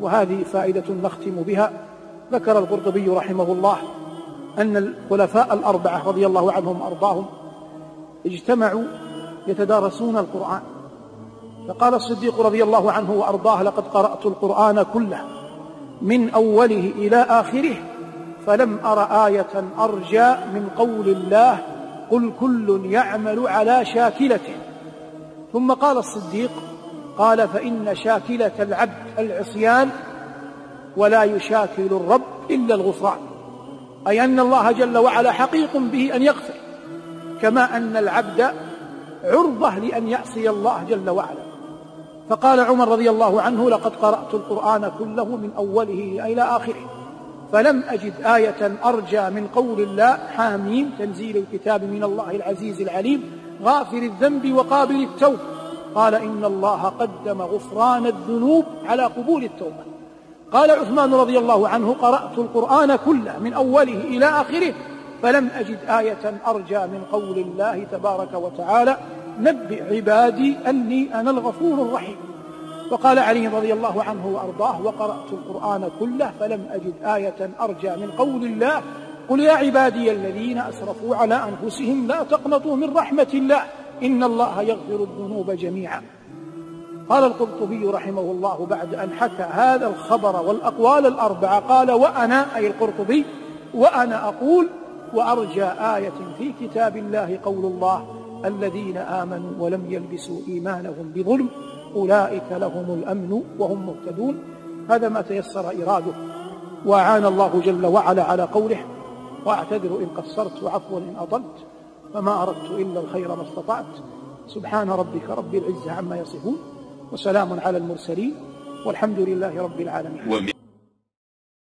وهذه فائدة نختم بها. ذكر القرطبي رحمه الله أن الخلفاء الأربعة رضي الله عنهم وأرضاهم اجتمعوا يتدارسون القرآن. فقال الصديق رضي الله عنه وأرضاه لقد قرأت القرآن كله من أوله إلى آخره فلم أر آية أرجى من قول الله قل كل يعمل على شاكلته. ثم قال الصديق قال فإن شاكلة العبد العصيان ولا يشاكل الرب إلا الغفران أي أن الله جل وعلا حقيق به أن يغفر. كما أن العبد عرضة لأن يعصي الله جل وعلا. فقال عمر رضي الله عنه لقد قرأت القرآن كله من أوله إلى آخره. فلم أجد آية أرجى من قول الله حاميم تنزيل الكتاب من الله العزيز العليم غافر الذنب وقابل التوب قال إن الله قدم غفران الذنوب على قبول التوبة. قال عثمان رضي الله عنه قرأت القرآن كله من أوله إلى آخره فلم أجد آية أرجى من قول الله تبارك وتعالى نبئ عبادي أني أنا الغفور الرحيم. وقال علي رضي الله عنه وأرضاه وقرأت القرآن كله فلم أجد آية أرجى من قول الله قل يا عبادي الذين أسرفوا على أنفسهم لا تقنطوا من رحمة الله. إن الله يغفر الذنوب جميعا. قال القرطبي رحمه الله بعد أن حكى هذا الخبر والأقوال الأربعة قال وأنا أي القرطبي وأنا أقول وأرجى آية في كتاب الله قول الله الذين آمنوا ولم يلبسوا إيمانهم بظلم أولئك لهم الأمن وهم مهتدون. هذا ما تيسر إراده. وأعان الله جل وعلا على قوله وأعتذر إن قصرت وعفوا إن أضلت. فما أردت إلا الخير ما استطعت. سبحان ربك رب العزة عما يصفون وسلام على المرسلين والحمد لله رب العالمين.